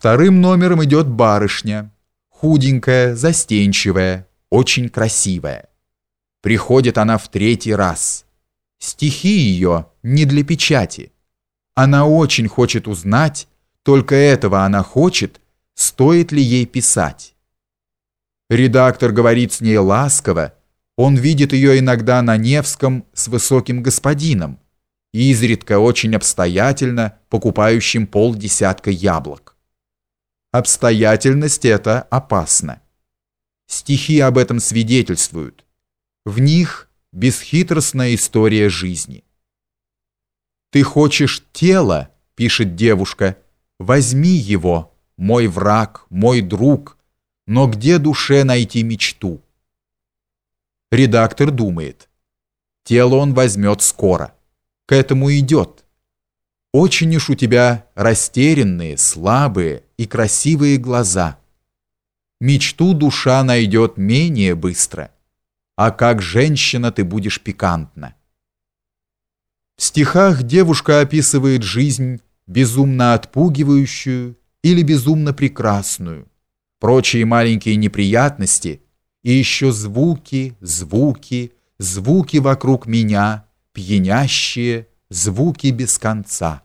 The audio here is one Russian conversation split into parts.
Вторым номером идет барышня, худенькая, застенчивая, очень красивая. Приходит она в третий раз. Стихи ее не для печати. Она очень хочет узнать, только этого она хочет, стоит ли ей писать. Редактор говорит с ней ласково, он видит ее иногда на Невском с высоким господином, изредка очень обстоятельно покупающим полдесятка яблок. Обстоятельность эта опасна. Стихи об этом свидетельствуют. В них бесхитростная история жизни. «Ты хочешь тело», — пишет девушка, — «возьми его, мой враг, мой друг, но где душе найти мечту?» Редактор думает. Тело он возьмет скоро. К этому идет. Очень уж у тебя растерянные, слабые и красивые глаза. Мечту душа найдет менее быстро. А как женщина ты будешь пикантна. В стихах девушка описывает жизнь безумно отпугивающую или безумно прекрасную, прочие маленькие неприятности и еще звуки, звуки, звуки вокруг меня, пьянящие, звуки без конца.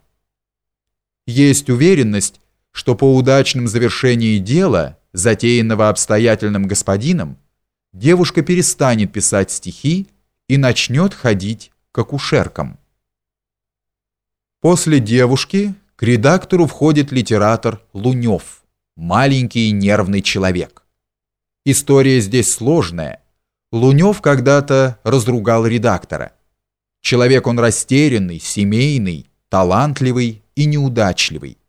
Есть уверенность, что по удачном завершении дела, затеянного обстоятельным господином, девушка перестанет писать стихи и начнет ходить к акушеркам. После девушки к редактору входит литератор Лунев, маленький нервный человек. История здесь сложная. Лунев когда-то разругал редактора. Человек он растерянный, семейный, талантливый и неудачливый.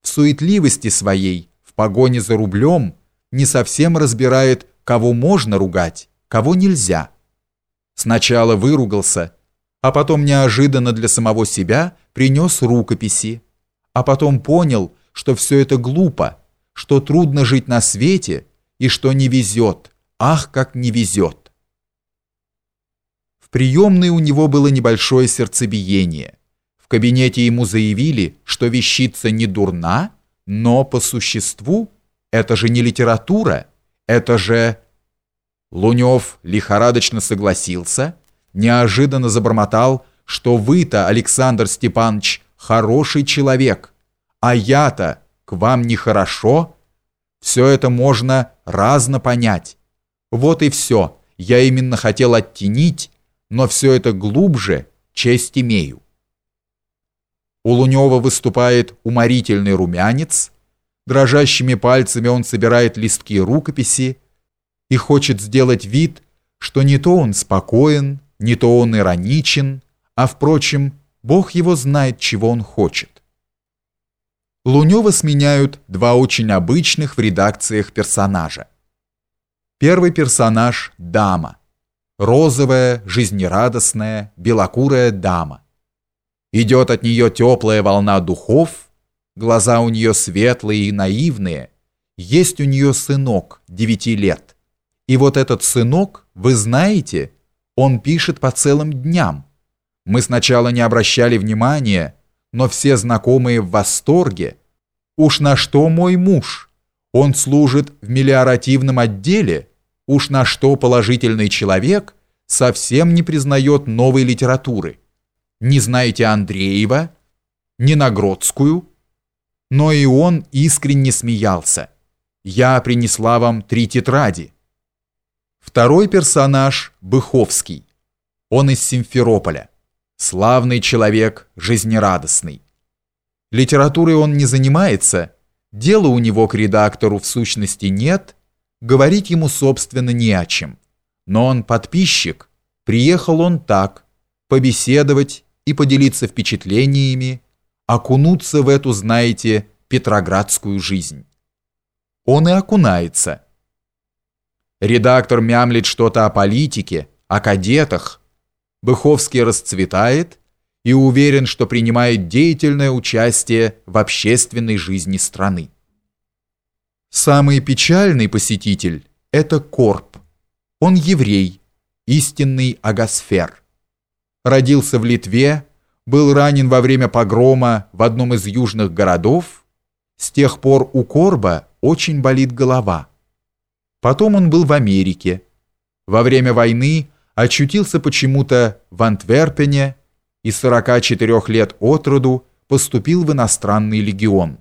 В суетливости своей, в погоне за рублем, не совсем разбирает, кого можно ругать, кого нельзя. Сначала выругался, а потом неожиданно для самого себя принес рукописи, а потом понял, что все это глупо, что трудно жить на свете и что не везет, ах, как не везет приемной у него было небольшое сердцебиение. В кабинете ему заявили, что вещица не дурна, но по существу это же не литература, это же... Лунев лихорадочно согласился, неожиданно забормотал, что вы-то, Александр Степанович, хороший человек, а я-то к вам нехорошо. Все это можно разно понять. Вот и все, я именно хотел оттенить, но все это глубже, честь имею. У Лунева выступает уморительный румянец, дрожащими пальцами он собирает листки рукописи и хочет сделать вид, что не то он спокоен, не то он ироничен, а, впрочем, Бог его знает, чего он хочет. Лунева сменяют два очень обычных в редакциях персонажа. Первый персонаж – дама – розовая, жизнерадостная, белокурая дама. Идет от нее теплая волна духов, глаза у нее светлые и наивные, есть у нее сынок девяти лет. И вот этот сынок, вы знаете, он пишет по целым дням. Мы сначала не обращали внимания, но все знакомые в восторге. Уж на что мой муж? Он служит в мелиоративном отделе – Уж на что положительный человек совсем не признает новой литературы. Не знаете Андреева, не Нагродскую. Но и он искренне смеялся. Я принесла вам три тетради. Второй персонаж – Быховский. Он из Симферополя. Славный человек, жизнерадостный. Литературой он не занимается, дела у него к редактору в сущности нет – говорить ему, собственно, не о чем. Но он подписчик, приехал он так, побеседовать и поделиться впечатлениями, окунуться в эту, знаете, петроградскую жизнь. Он и окунается. Редактор мямлит что-то о политике, о кадетах. Быховский расцветает и уверен, что принимает деятельное участие в общественной жизни страны. Самый печальный посетитель – это Корп. Он еврей, истинный агосфер. Родился в Литве, был ранен во время погрома в одном из южных городов, С тех пор у Корба очень болит голова. Потом он был в Америке. Во время войны очутился почему-то в Антверпене и 44 лет от роду поступил в иностранный легион.